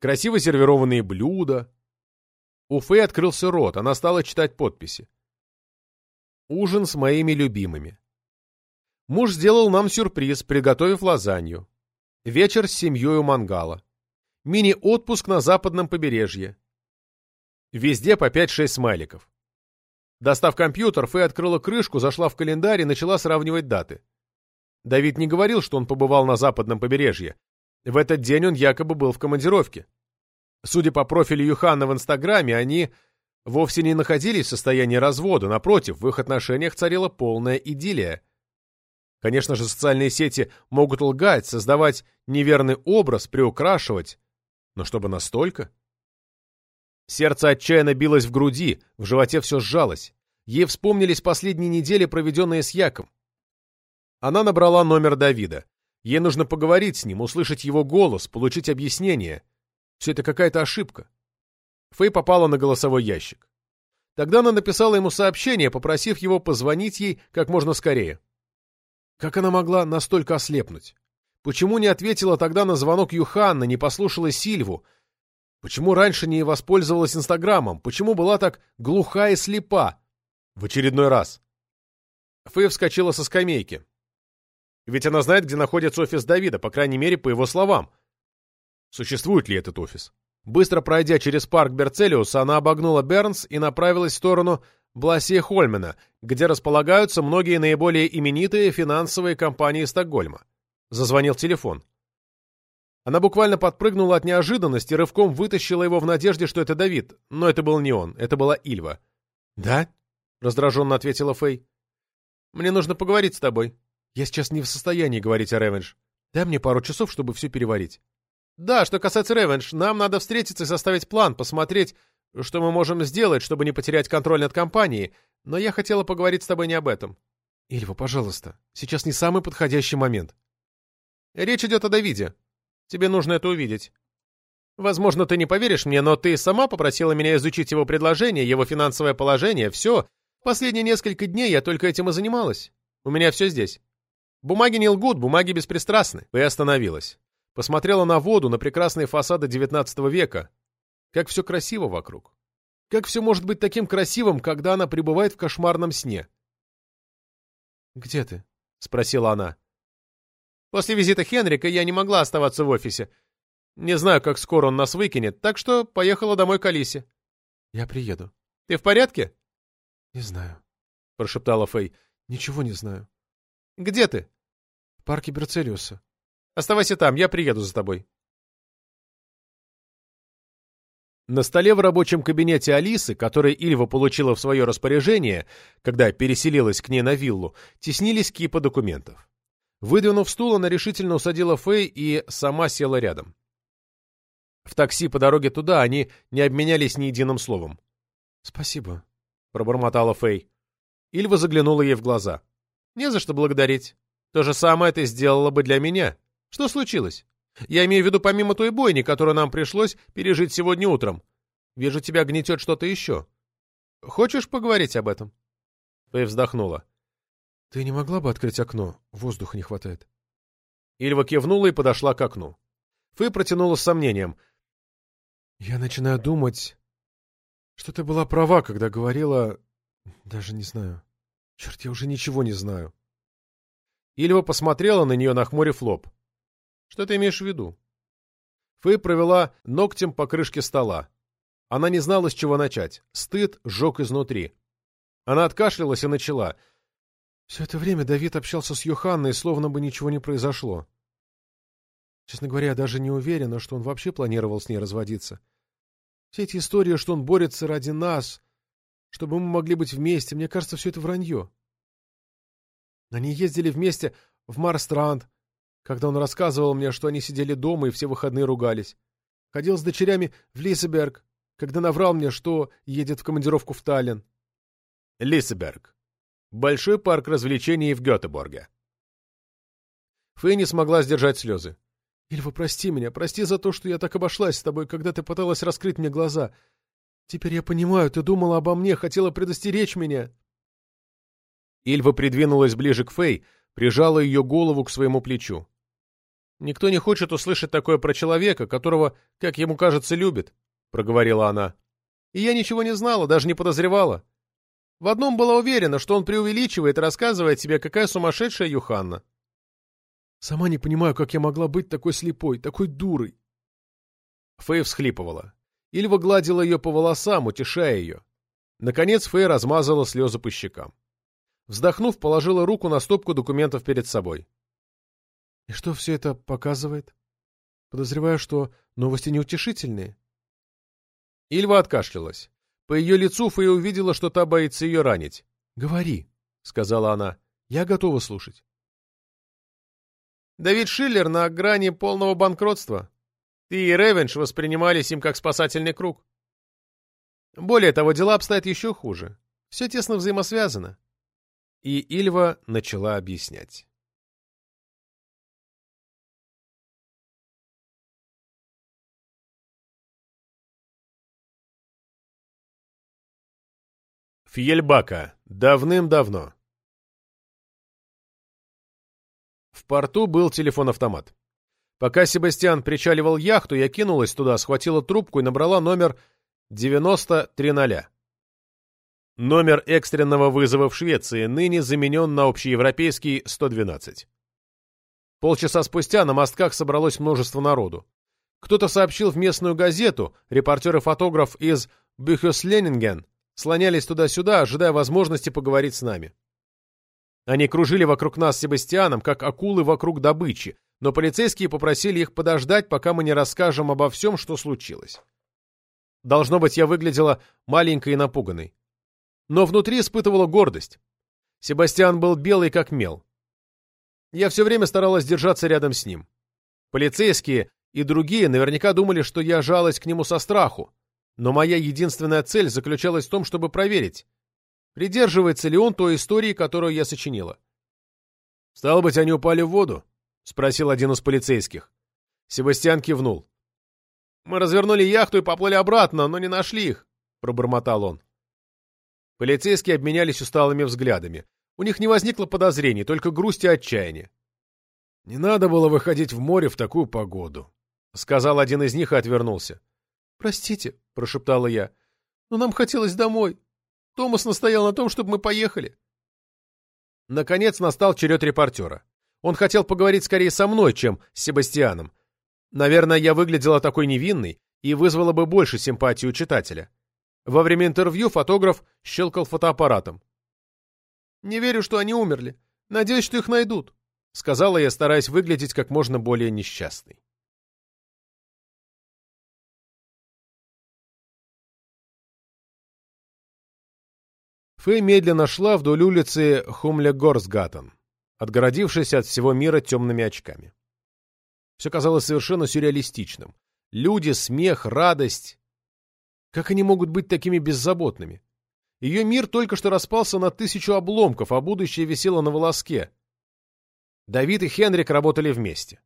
Красиво сервированные блюда. У Фэй открылся рот, она стала читать подписи. Ужин с моими любимыми. Муж сделал нам сюрприз, приготовив лазанью. Вечер с семьей у мангала. Мини-отпуск на западном побережье. Везде по 5-6 смайликов. Достав компьютер, Фэй открыла крышку, зашла в календарь и начала сравнивать даты. Давид не говорил, что он побывал на западном побережье. В этот день он якобы был в командировке. Судя по профилю Юхана в Инстаграме, они вовсе не находились в состоянии развода, напротив, в их отношениях царила полная идиллия. Конечно же, социальные сети могут лгать, создавать неверный образ, приукрашивать. Но чтобы настолько? Сердце отчаянно билось в груди, в животе все сжалось. Ей вспомнились последние недели, проведенные с Яком. Она набрала номер Давида. Ей нужно поговорить с ним, услышать его голос, получить объяснение. Все это какая-то ошибка. Фэй попала на голосовой ящик. Тогда она написала ему сообщение, попросив его позвонить ей как можно скорее. Как она могла настолько ослепнуть? Почему не ответила тогда на звонок Юханна, не послушала Сильву? Почему раньше не воспользовалась Инстаграмом? Почему была так глуха и слепа? В очередной раз. Фэй вскочила со скамейки. Ведь она знает, где находится офис Давида, по крайней мере, по его словам. Существует ли этот офис? Быстро пройдя через парк Берцелиуса, она обогнула Бернс и направилась в сторону Бласия Хольмена, где располагаются многие наиболее именитые финансовые компании Стокгольма. Зазвонил телефон. Она буквально подпрыгнула от неожиданности, рывком вытащила его в надежде, что это Давид, но это был не он, это была Ильва. «Да?» — раздраженно ответила Фэй. «Мне нужно поговорить с тобой. Я сейчас не в состоянии говорить о Ревенж. Дай мне пару часов, чтобы все переварить». Да, что касается Ревенш, нам надо встретиться и составить план, посмотреть, что мы можем сделать, чтобы не потерять контроль над компанией, но я хотела поговорить с тобой не об этом. Ильва, пожалуйста, сейчас не самый подходящий момент. Речь идет о Давиде. Тебе нужно это увидеть. Возможно, ты не поверишь мне, но ты сама попросила меня изучить его предложение, его финансовое положение, все. Последние несколько дней я только этим и занималась. У меня все здесь. Бумаги не лгут, бумаги беспристрастны. И остановилась. Посмотрела на воду, на прекрасные фасады XIX века. Как все красиво вокруг. Как все может быть таким красивым, когда она пребывает в кошмарном сне? «Где ты?» — спросила она. «После визита Хенрика я не могла оставаться в офисе. Не знаю, как скоро он нас выкинет, так что поехала домой к Алисе». «Я приеду». «Ты в порядке?» «Не знаю», — прошептала Фэй. «Ничего не знаю». «Где ты?» «В парке Берцелиуса». «Оставайся там, я приеду за тобой». На столе в рабочем кабинете Алисы, который Ильва получила в свое распоряжение, когда переселилась к ней на виллу, теснились кипа документов. Выдвинув стул, она решительно усадила Фэй и сама села рядом. В такси по дороге туда они не обменялись ни единым словом. «Спасибо», — пробормотала Фэй. Ильва заглянула ей в глаза. «Не за что благодарить. То же самое ты сделала бы для меня. Что случилось?» Я имею в виду помимо той бойни, которую нам пришлось пережить сегодня утром. Вижу, тебя гнетет что-то еще. Хочешь поговорить об этом?» Фэй вздохнула. «Ты не могла бы открыть окно? Воздуха не хватает». Ильва кивнула и подошла к окну. Фэй протянула с сомнением. «Я начинаю думать, что ты была права, когда говорила... Даже не знаю. Черт, я уже ничего не знаю». Ильва посмотрела на нее, нахмурив лоб. Что ты имеешь в виду? Фэй провела ногтем по крышке стола. Она не знала, с чего начать. Стыд сжег изнутри. Она откашлялась и начала. Все это время Давид общался с Йоханной, словно бы ничего не произошло. Честно говоря, я даже не уверена, что он вообще планировал с ней разводиться. Все эти истории, что он борется ради нас, чтобы мы могли быть вместе, мне кажется, все это вранье. Они ездили вместе в Марстранд, когда он рассказывал мне, что они сидели дома и все выходные ругались. Ходил с дочерями в Лисеберг, когда наврал мне, что едет в командировку в Таллин. Лисеберг. Большой парк развлечений в Гетеборге. Фэй не смогла сдержать слезы. «Ильва, прости меня, прости за то, что я так обошлась с тобой, когда ты пыталась раскрыть мне глаза. Теперь я понимаю, ты думала обо мне, хотела предостеречь меня». Ильва придвинулась ближе к Фэй, прижала ее голову к своему плечу. Никто не хочет услышать такое про человека, которого, как ему кажется, любит, — проговорила она. И я ничего не знала, даже не подозревала. В одном была уверена, что он преувеличивает и рассказывает себе, какая сумасшедшая Юханна. Сама не понимаю, как я могла быть такой слепой, такой дурой. Фэй всхлипывала. Ильва гладила ее по волосам, утешая ее. Наконец Фэй размазала слезы по щекам. Вздохнув, положила руку на стопку документов перед собой. И что все это показывает? Подозреваю, что новости неутешительные. Ильва откашлялась. По ее лицу Фэй увидела, что та боится ее ранить. — Говори, — сказала она. — Я готова слушать. Давид Шиллер на грани полного банкротства. Ты и Ревенш воспринимались им как спасательный круг. Более того, дела обстоят еще хуже. Все тесно взаимосвязано. И Ильва начала объяснять. Фьельбака. Давным-давно. В порту был телефон-автомат. Пока Себастьян причаливал яхту, я кинулась туда, схватила трубку и набрала номер 9030. Номер экстренного вызова в Швеции ныне заменен на общеевропейский 112. Полчаса спустя на мостках собралось множество народу. Кто-то сообщил в местную газету, репортер и фотограф из Бюхюсленинген слонялись туда-сюда, ожидая возможности поговорить с нами. Они кружили вокруг нас с Себастьяном, как акулы вокруг добычи, но полицейские попросили их подождать, пока мы не расскажем обо всем, что случилось. Должно быть, я выглядела маленькой и напуганной. Но внутри испытывала гордость. Себастьян был белый, как мел. Я все время старалась держаться рядом с ним. Полицейские и другие наверняка думали, что я жалась к нему со страху, но моя единственная цель заключалась в том, чтобы проверить, придерживается ли он той истории, которую я сочинила. «Стало быть, они упали в воду?» — спросил один из полицейских. Себастьян кивнул. «Мы развернули яхту и поплыли обратно, но не нашли их», — пробормотал он. Полицейские обменялись усталыми взглядами. У них не возникло подозрений, только грусть и отчаяние. «Не надо было выходить в море в такую погоду», — сказал один из них и отвернулся. «Простите», — прошептала я. Но нам хотелось домой. Томас настоял на том, чтобы мы поехали. Наконец настал черед репортера. Он хотел поговорить скорее со мной, чем с Себастьяном. Наверное, я выглядела такой невинной и вызвала бы больше симпатии у читателя. Во время интервью фотограф щелкал фотоаппаратом. «Не верю, что они умерли. Надеюсь, что их найдут», — сказала я, стараясь выглядеть как можно более несчастной. Фэй медленно шла вдоль улицы Хумлегорсгаттен, отгородившись от всего мира темными очками. Все казалось совершенно сюрреалистичным. Люди, смех, радость. Как они могут быть такими беззаботными? Ее мир только что распался на тысячу обломков, а будущее висело на волоске. Давид и Хенрик работали вместе.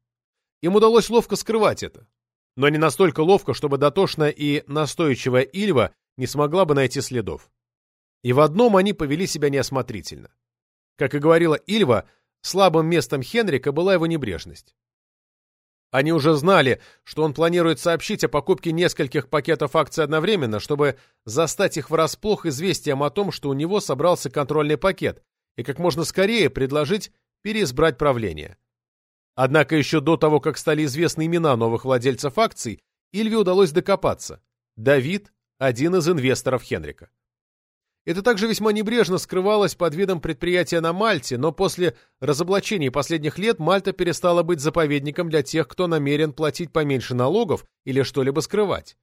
Им удалось ловко скрывать это. Но не настолько ловко, чтобы дотошная и настойчивая Ильва не смогла бы найти следов. И в одном они повели себя неосмотрительно. Как и говорила Ильва, слабым местом Хенрика была его небрежность. Они уже знали, что он планирует сообщить о покупке нескольких пакетов акций одновременно, чтобы застать их врасплох известием о том, что у него собрался контрольный пакет, и как можно скорее предложить переизбрать правление. Однако еще до того, как стали известны имена новых владельцев акций, Ильве удалось докопаться. Давид – один из инвесторов Хенрика. Это также весьма небрежно скрывалось под видом предприятия на Мальте, но после разоблачений последних лет Мальта перестала быть заповедником для тех, кто намерен платить поменьше налогов или что-либо скрывать.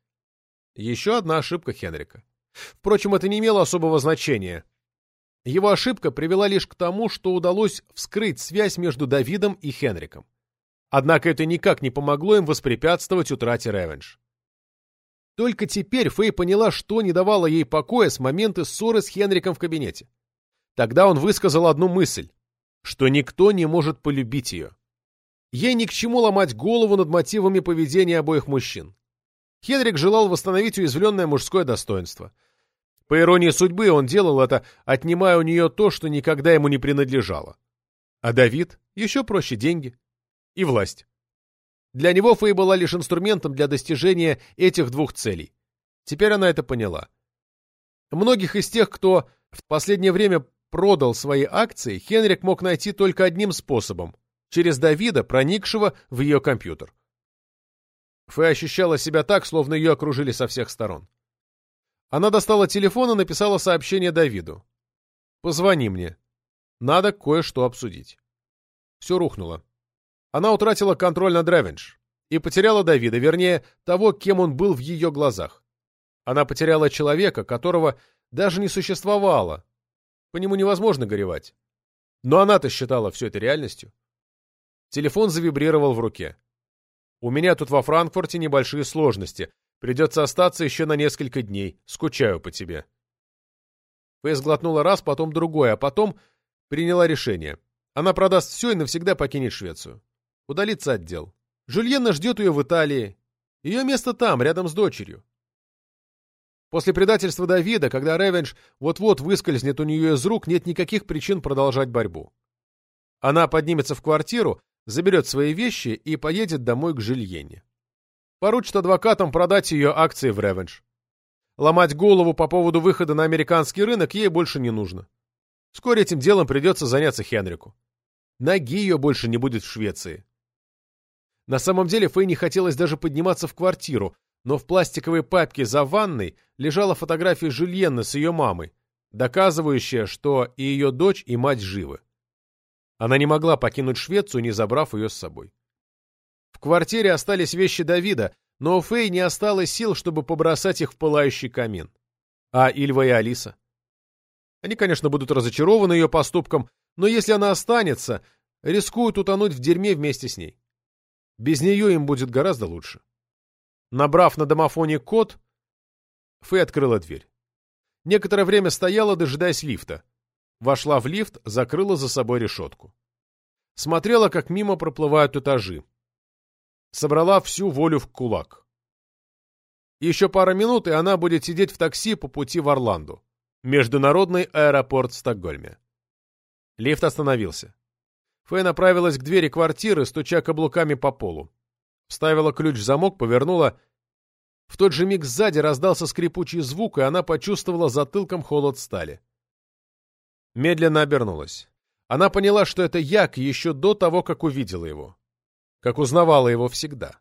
Еще одна ошибка Хенрика. Впрочем, это не имело особого значения. Его ошибка привела лишь к тому, что удалось вскрыть связь между Давидом и Хенриком. Однако это никак не помогло им воспрепятствовать утрате ревенж. Только теперь Фэй поняла, что не давало ей покоя с момента ссоры с Хенриком в кабинете. Тогда он высказал одну мысль, что никто не может полюбить ее. Ей ни к чему ломать голову над мотивами поведения обоих мужчин. Хенрик желал восстановить уязвленное мужское достоинство. По иронии судьбы, он делал это, отнимая у нее то, что никогда ему не принадлежало. А Давид — еще проще деньги и власть. Для него Фэй была лишь инструментом для достижения этих двух целей. Теперь она это поняла. Многих из тех, кто в последнее время продал свои акции, Хенрик мог найти только одним способом – через Давида, проникшего в ее компьютер. Фэй ощущала себя так, словно ее окружили со всех сторон. Она достала телефон и написала сообщение Давиду. «Позвони мне. Надо кое-что обсудить». Все рухнуло. Она утратила контроль над Ревенж и потеряла Давида, вернее, того, кем он был в ее глазах. Она потеряла человека, которого даже не существовало. По нему невозможно горевать. Но она-то считала все это реальностью. Телефон завибрировал в руке. «У меня тут во Франкфурте небольшие сложности. Придется остаться еще на несколько дней. Скучаю по тебе». Фейс глотнула раз, потом другой, а потом приняла решение. Она продаст все и навсегда покинет Швецию. Удалиться от дел. Жюльенна ждет ее в Италии. Ее место там, рядом с дочерью. После предательства Давида, когда Ревенж вот-вот выскользнет у нее из рук, нет никаких причин продолжать борьбу. Она поднимется в квартиру, заберет свои вещи и поедет домой к Жильене. Поручит адвокатам продать ее акции в Ревенж. Ломать голову по поводу выхода на американский рынок ей больше не нужно. Вскоре этим делом придется заняться Хенрику. Ноги ее больше не будет в Швеции. На самом деле Фэй не хотелось даже подниматься в квартиру, но в пластиковой папке за ванной лежала фотография Жюльенны с ее мамой, доказывающая, что и ее дочь, и мать живы. Она не могла покинуть Швецию, не забрав ее с собой. В квартире остались вещи Давида, но у Фэй не осталось сил, чтобы побросать их в пылающий камин. А Ильва и Алиса? Они, конечно, будут разочарованы ее поступком, но если она останется, рискуют утонуть в дерьме вместе с ней. Без нее им будет гораздо лучше. Набрав на домофоне код, Фэй открыла дверь. Некоторое время стояла, дожидаясь лифта. Вошла в лифт, закрыла за собой решетку. Смотрела, как мимо проплывают этажи. Собрала всю волю в кулак. Еще пара минут, и она будет сидеть в такси по пути в Орланду. Международный аэропорт в Стокгольме. Лифт остановился. Фэй направилась к двери квартиры, стуча каблуками по полу. Вставила ключ в замок, повернула. В тот же миг сзади раздался скрипучий звук, и она почувствовала затылком холод стали. Медленно обернулась. Она поняла, что это Як еще до того, как увидела его. Как узнавала его всегда.